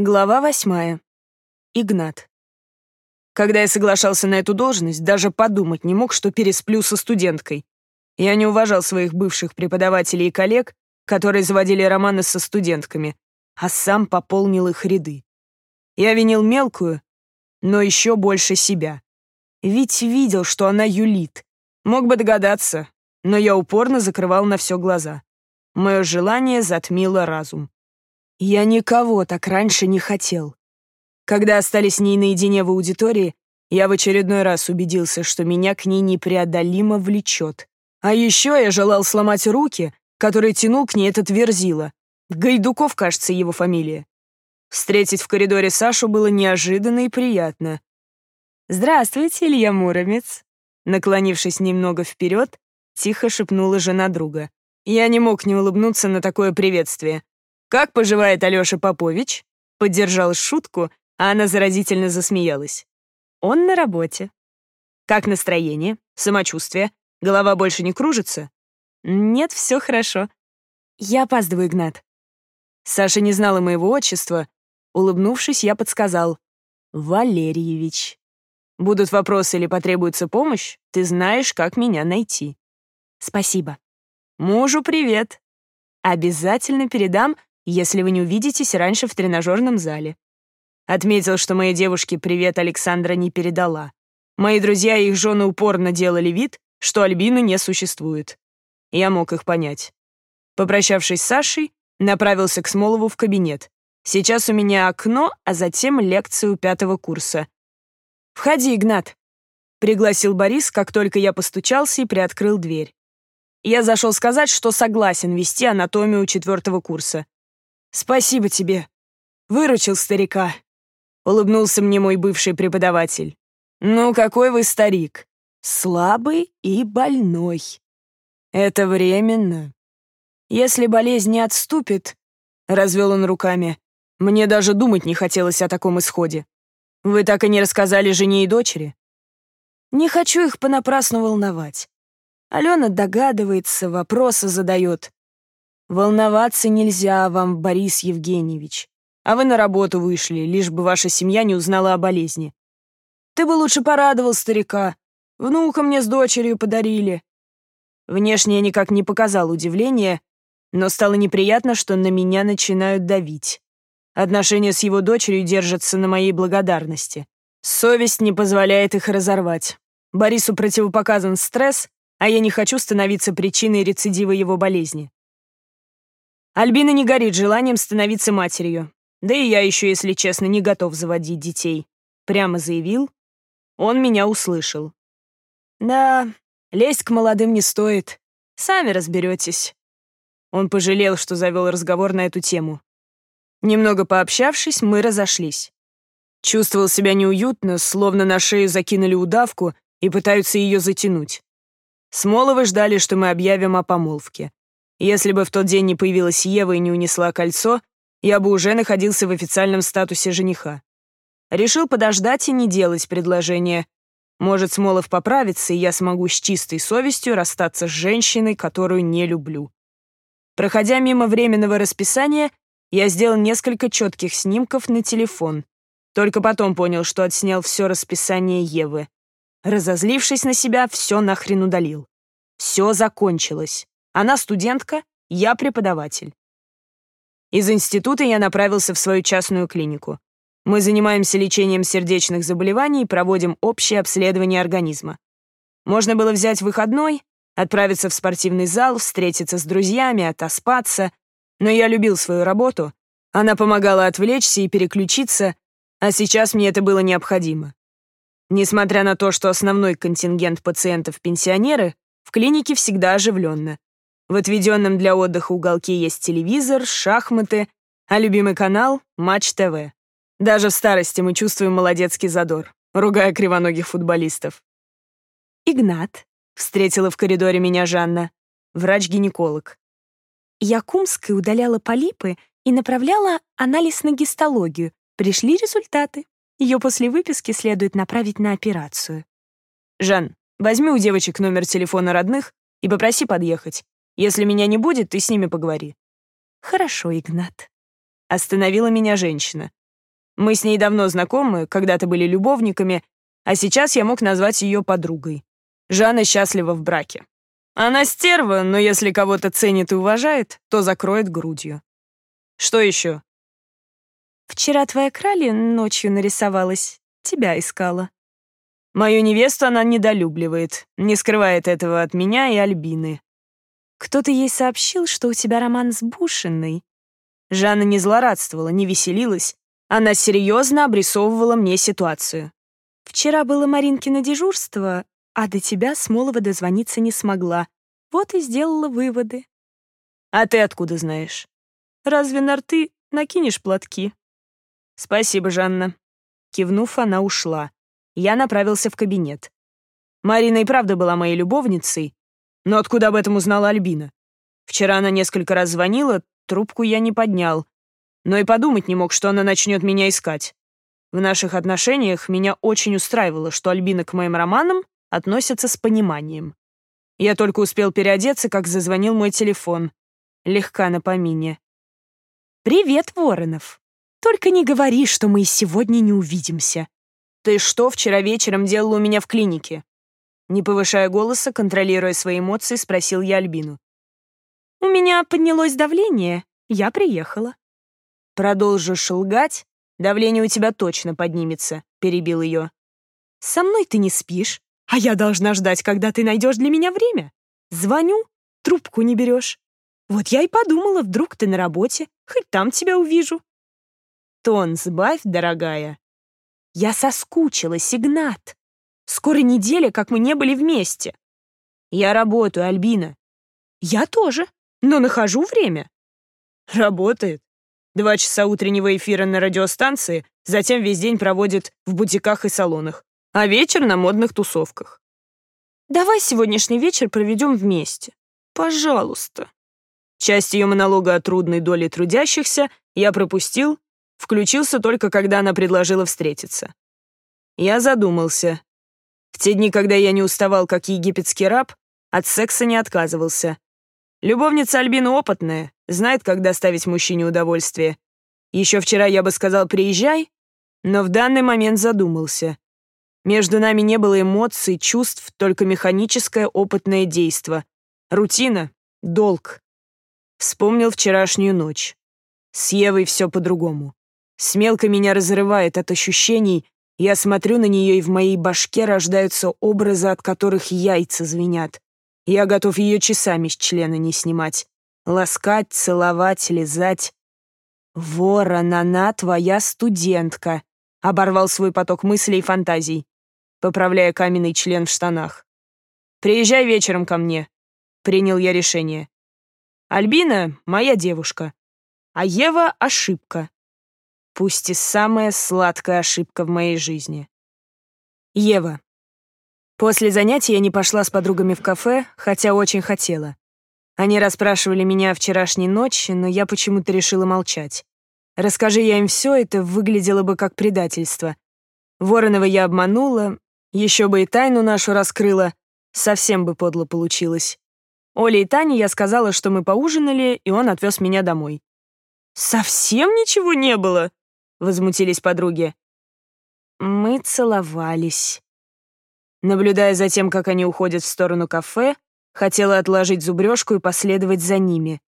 Глава восьмая. Игнат. Когда я соглашался на эту должность, даже подумать не мог, что пересплю со студенткой. Я не уважал своих бывших преподавателей и коллег, которые заводили романы со студентками, а сам пополнил их ряды. Я винил мелкую, но еще больше себя. Ведь видел, что она юлит. Мог бы догадаться, но я упорно закрывал на все глаза. Мое желание затмило разум. Я никого так раньше не хотел. Когда остались с ней наедине в аудитории, я в очередной раз убедился, что меня к ней непреодолимо влечет. А еще я желал сломать руки, которые тянул к ней этот верзила. Гайдуков, кажется, его фамилия. Встретить в коридоре Сашу было неожиданно и приятно. «Здравствуйте, Илья Муромец», наклонившись немного вперед, тихо шепнула жена друга. Я не мог не улыбнуться на такое приветствие. «Как поживает Алёша Попович?» Поддержал шутку, а она заразительно засмеялась. «Он на работе». «Как настроение? Самочувствие? Голова больше не кружится?» «Нет, все хорошо. Я опаздываю, Игнат». Саша не знала моего отчества. Улыбнувшись, я подсказал. «Валерьевич». Будут вопросы или потребуется помощь, ты знаешь, как меня найти. Спасибо. Мужу привет. Обязательно передам, если вы не увидитесь раньше в тренажерном зале. Отметил, что моей девушке привет Александра не передала. Мои друзья и их жены упорно делали вид, что Альбины не существует. Я мог их понять. Попрощавшись с Сашей, направился к Смолову в кабинет. Сейчас у меня окно, а затем лекция у пятого курса. «Входи, Игнат», — пригласил Борис, как только я постучался и приоткрыл дверь. Я зашел сказать, что согласен вести анатомию четвертого курса. «Спасибо тебе. Выручил старика», — улыбнулся мне мой бывший преподаватель. «Ну, какой вы старик. Слабый и больной. Это временно. Если болезнь не отступит, — развел он руками, — мне даже думать не хотелось о таком исходе. Вы так и не рассказали жене и дочери? Не хочу их понапрасну волновать. Алена догадывается, вопросы задает. Волноваться нельзя вам, Борис Евгеньевич. А вы на работу вышли, лишь бы ваша семья не узнала о болезни. Ты бы лучше порадовал старика. Внука мне с дочерью подарили. Внешне я никак не показал удивления, но стало неприятно, что на меня начинают давить. Отношения с его дочерью держатся на моей благодарности. Совесть не позволяет их разорвать. Борису противопоказан стресс, а я не хочу становиться причиной рецидива его болезни. Альбина не горит желанием становиться матерью. Да и я еще, если честно, не готов заводить детей. Прямо заявил. Он меня услышал. Да, лезть к молодым не стоит. Сами разберетесь. Он пожалел, что завел разговор на эту тему. Немного пообщавшись, мы разошлись. Чувствовал себя неуютно, словно на шею закинули удавку и пытаются ее затянуть. Смоловы ждали, что мы объявим о помолвке. Если бы в тот день не появилась Ева и не унесла кольцо, я бы уже находился в официальном статусе жениха. Решил подождать и не делать предложение. Может, Смолов поправится, и я смогу с чистой совестью расстаться с женщиной, которую не люблю. Проходя мимо временного расписания, я сделал несколько четких снимков на телефон. Только потом понял, что отснял все расписание Евы. Разозлившись на себя, все нахрен удалил. Все закончилось. Она студентка, я преподаватель. Из института я направился в свою частную клинику. Мы занимаемся лечением сердечных заболеваний и проводим общее обследование организма. Можно было взять выходной, отправиться в спортивный зал, встретиться с друзьями, отоспаться, но я любил свою работу, она помогала отвлечься и переключиться, а сейчас мне это было необходимо. Несмотря на то, что основной контингент пациентов — пенсионеры, в клинике всегда оживленно. В отведенном для отдыха уголке есть телевизор, шахматы, а любимый канал — Матч ТВ. Даже в старости мы чувствуем молодецкий задор, ругая кривоногих футболистов. «Игнат», — встретила в коридоре меня Жанна, врач-гинеколог. Я Кумской удаляла полипы и направляла анализ на гистологию. Пришли результаты. Ее после выписки следует направить на операцию. «Жан, возьми у девочек номер телефона родных и попроси подъехать. Если меня не будет, ты с ними поговори». «Хорошо, Игнат». Остановила меня женщина. Мы с ней давно знакомы, когда-то были любовниками, а сейчас я мог назвать ее подругой. Жанна счастлива в браке. Она стерва, но если кого-то ценит и уважает, то закроет грудью. Что еще? Вчера твоя краля ночью нарисовалась, тебя искала. Мою невесту она недолюбливает, не скрывает этого от меня и Альбины. Кто-то ей сообщил, что у тебя роман с Бушиной. Жанна не злорадствовала, не веселилась. Она серьезно обрисовывала мне ситуацию. Вчера было Маринкино дежурство, а до тебя Смолова дозвониться не смогла. Вот и сделала выводы. А ты откуда знаешь? Разве на рты накинешь платки? Спасибо, Жанна. Кивнув, она ушла. Я направился в кабинет. Марина и правда была моей любовницей, но откуда об этом узнала Альбина? Вчера она несколько раз звонила, трубку я не поднял, но и подумать не мог, что она начнет меня искать. В наших отношениях меня очень устраивало, что Альбина к моим романам относится с пониманием. Я только успел переодеться, как зазвонил мой телефон. Легка на помине. «Привет, Воронов. Только не говори, что мы сегодня не увидимся». «Ты что вчера вечером делала у меня в клинике?» Не повышая голоса, контролируя свои эмоции, спросил я Альбину. «У меня поднялось давление. Я приехала». «Продолжишь лгать? Давление у тебя точно поднимется», — перебил ее. «Со мной ты не спишь, а я должна ждать, когда ты найдешь для меня время. Звоню, трубку не берешь. Вот я и подумала, вдруг ты на работе, хоть там тебя увижу». «Тон сбавь, дорогая». «Я соскучилась, Игнат. Скоро неделя, как мы не были вместе». «Я работаю, Альбина». «Я тоже, но нахожу время». «Работает. Два часа утреннего эфира на радиостанции, затем весь день проводит в бутиках и салонах, а вечер на модных тусовках. Давай сегодняшний вечер проведем вместе. Пожалуйста. Часть ее монолога о трудной доле трудящихся я пропустил, включился только, когда она предложила встретиться. Я задумался. В те дни, когда я не уставал, как египетский раб, от секса не отказывался. Любовница Альбина опытная, знает, как доставить мужчине удовольствие. Еще вчера я бы сказал «приезжай», но в данный момент задумался. Между нами не было эмоций, чувств, только механическое опытное действо. Рутина, долг. Вспомнил вчерашнюю ночь. С Евой все по-другому. Смелко меня разрывает от ощущений, я смотрю на нее, и в моей башке рождаются образы, от которых яйца звенят. Я готов ее часами с члена не снимать. Ласкать, целовать, лизать. «Ворон, она твоя студентка», — оборвал свой поток мыслей и фантазий поправляя каменный член в штанах. «Приезжай вечером ко мне», — принял я решение. «Альбина — моя девушка, а Ева — ошибка. Пусть и самая сладкая ошибка в моей жизни. Ева. После занятия я не пошла с подругами в кафе, хотя очень хотела. Они расспрашивали меня о вчерашней ночи, но я почему-то решила молчать. Расскажи я им все, это выглядело бы как предательство. Воронова я обманула, еще бы и тайну нашу раскрыла, совсем бы подло получилось. Оле и Тане я сказала, что мы поужинали, и он отвез меня домой. «Совсем ничего не было?» — возмутились подруги. Мы целовались. Наблюдая за тем, как они уходят в сторону кафе, хотела отложить зубрежку и последовать за ними.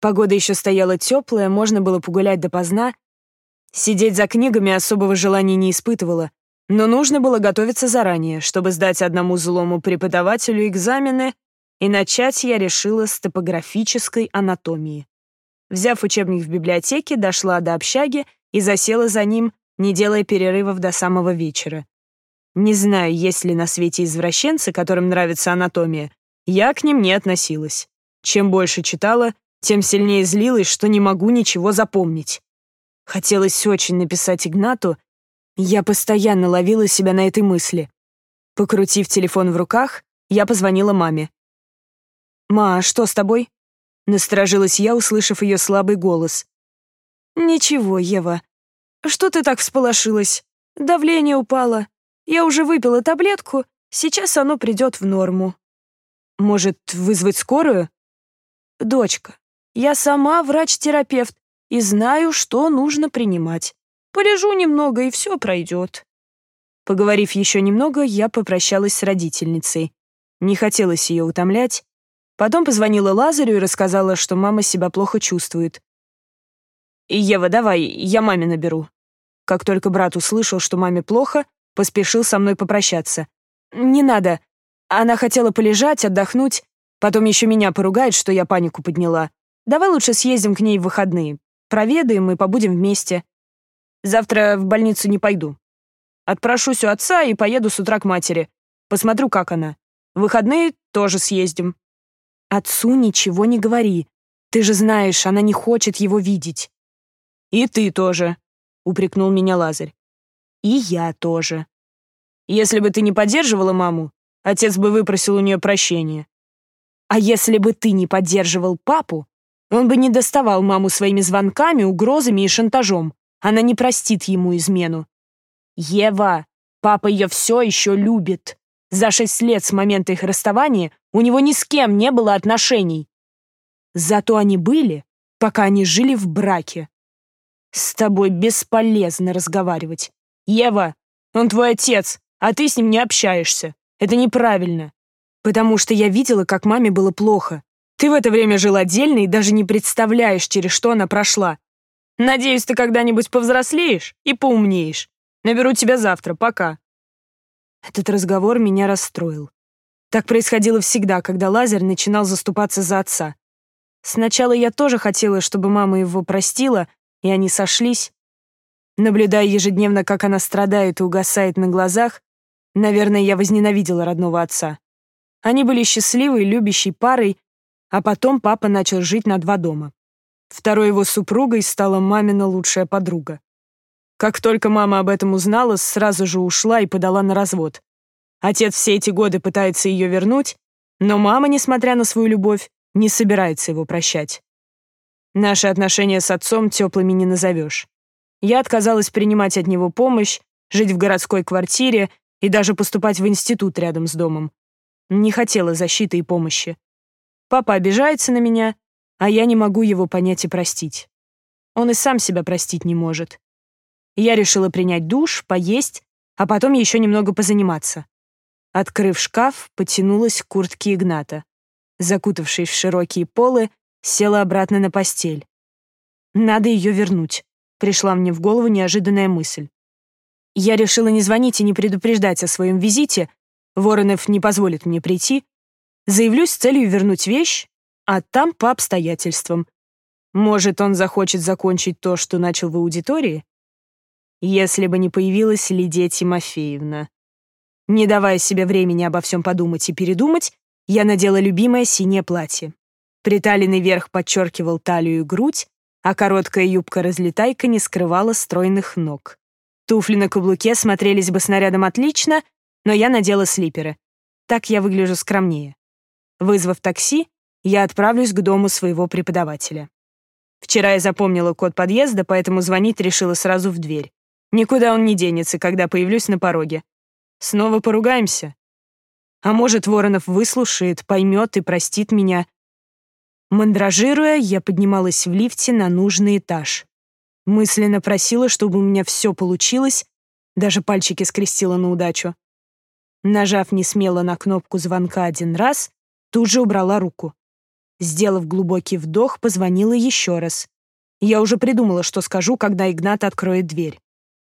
Погода еще стояла теплая, можно было погулять допоздна. Сидеть за книгами особого желания не испытывала, но нужно было готовиться заранее, чтобы сдать одному злому преподавателю экзамены, и начать я решила с топографической анатомии. Взяв учебник в библиотеке, дошла до общаги и засела за ним, не делая перерывов до самого вечера. Не знаю, есть ли на свете извращенцы, которым нравится анатомия. Я к ним не относилась. Чем больше читала, тем сильнее злилась, что не могу ничего запомнить. Хотелось очень написать Игнату я постоянно ловила себя на этой мысли. Покрутив телефон в руках, я позвонила маме. «Ма, а что с тобой?» Насторожилась я, услышав ее слабый голос. «Ничего, Ева. Что ты так всполошилась? Давление упало. Я уже выпила таблетку, сейчас оно придет в норму». «Может, вызвать скорую?» «Дочка, я сама врач-терапевт и знаю, что нужно принимать. Полежу немного, и все пройдет. Поговорив еще немного, я попрощалась с родительницей. Не хотелось ее утомлять. Потом позвонила Лазарю и рассказала, что мама себя плохо чувствует. «Ева, давай, я маме наберу». Как только брат услышал, что маме плохо, поспешил со мной попрощаться. «Не надо. Она хотела полежать, отдохнуть. Потом еще меня поругает, что я панику подняла. Давай лучше съездим к ней в выходные. Проведаем и побудем вместе. Завтра в больницу не пойду. Отпрошусь у отца и поеду с утра к матери. Посмотрю, как она. В выходные тоже съездим. Отцу ничего не говори. Ты же знаешь, она не хочет его видеть. И ты тоже, упрекнул меня Лазарь. И я тоже. Если бы ты не поддерживала маму, отец бы выпросил у нее прощения. А если бы ты не поддерживал папу, он бы не доставал маму своими звонками, угрозами и шантажом. Она не простит ему измену. Ева, папа ее все еще любит. За шесть лет с момента их расставания у него ни с кем не было отношений. Зато они были, пока они жили в браке. С тобой бесполезно разговаривать. Ева, он твой отец, а ты с ним не общаешься. Это неправильно. Потому что я видела, как маме было плохо. Ты в это время жил отдельно и даже не представляешь, через что она прошла. Надеюсь, ты когда-нибудь повзрослеешь и поумнеешь. Наберу тебя завтра. Пока». Этот разговор меня расстроил. Так происходило всегда, когда Лазарь начинал заступаться за отца. Сначала я тоже хотела, чтобы мама его простила, и они сошлись. Наблюдая ежедневно, как она страдает и угасает на глазах, наверное, я возненавидела родного отца. Они были счастливой, любящей парой, а потом папа начал жить на два дома. Второй его супругой стала мамина лучшая подруга. Как только мама об этом узнала, сразу же ушла и подала на развод. Отец все эти годы пытается ее вернуть, но мама, несмотря на свою любовь, не собирается его прощать. Наши отношения с отцом теплыми не назовешь. Я отказалась принимать от него помощь, жить в городской квартире и даже поступать в институт рядом с домом. Не хотела защиты и помощи. Папа обижается на меня, а я не могу его понять и простить. Он и сам себя простить не может. Я решила принять душ, поесть, а потом еще немного позаниматься. Открыв шкаф, потянулась к куртке Игната. Закутавшись в широкие полы, села обратно на постель. Надо ее вернуть. Пришла мне в голову неожиданная мысль. Я решила не звонить и не предупреждать о своем визите. Воронов не позволит мне прийти. Заявлюсь с целью вернуть вещь, а там по обстоятельствам. Может, он захочет закончить то, что начал в аудитории? если бы не появилась Лидия Тимофеевна. Не давая себе времени обо всем подумать и передумать, я надела любимое синее платье. Приталенный верх подчеркивал талию и грудь, а короткая юбка-разлетайка не скрывала стройных ног. Туфли на каблуке смотрелись бы снарядом отлично, но я надела слиперы. Так я выгляжу скромнее. Вызвав такси, я отправлюсь к дому своего преподавателя. Вчера я запомнила код подъезда, поэтому звонить решила сразу в дверь. Никуда он не денется, когда появлюсь на пороге. Снова поругаемся. А может, Воронов выслушает, поймет и простит меня. Мандражируя, я поднималась в лифте на нужный этаж. Мысленно просила, чтобы у меня все получилось, даже пальчики скрестила на удачу. Нажав несмело на кнопку звонка один раз, тут же убрала руку. Сделав глубокий вдох, позвонила еще раз. Я уже придумала, что скажу, когда Игнат откроет дверь.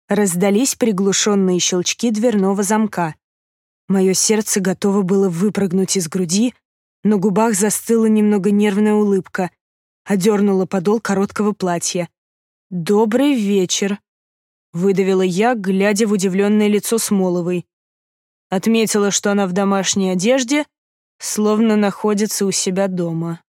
Раздались приглушенные щелчки дверного замка. Мое сердце готово было выпрыгнуть из груди, на губах застыла немного нервная улыбка, одернула подол короткого платья. «Добрый вечер», — выдавила я, глядя в удивленное лицо Смоловой. Отметила, что она в домашней одежде, словно находится у себя дома.